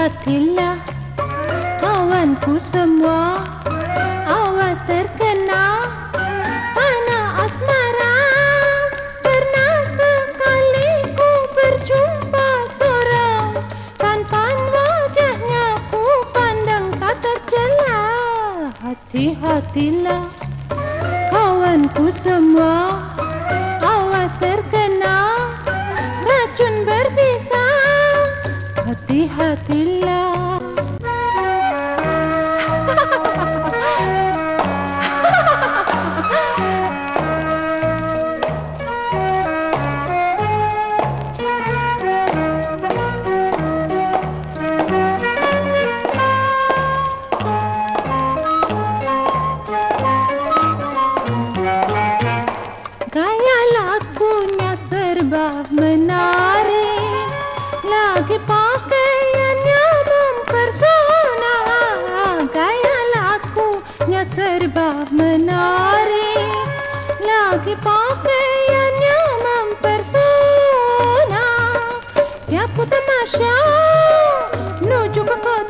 Hati-hatilah kawanku semua Awas terkena. Panah asmara Pernah sekali ku berjumpa seorang Tanpan wajahnya ku pandang tak tercela. Hati-hatilah kawanku semua serba menarik Lagi pakaiannya mempersona Gaya lakunya serba menarik Lagi pakaiannya mempersona Dia pun tamasya Menuju ke kota. Lihat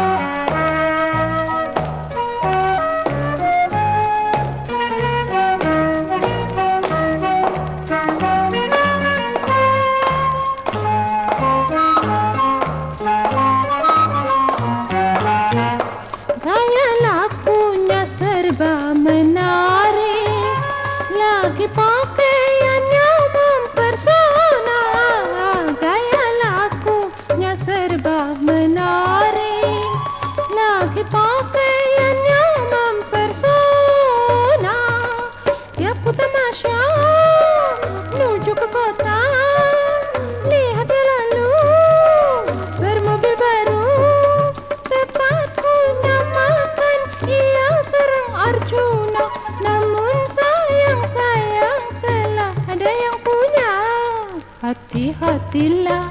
hati hatilah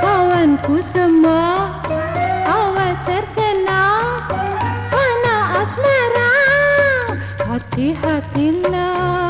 kawanku semua awal terkenal anak asmara hati hatilah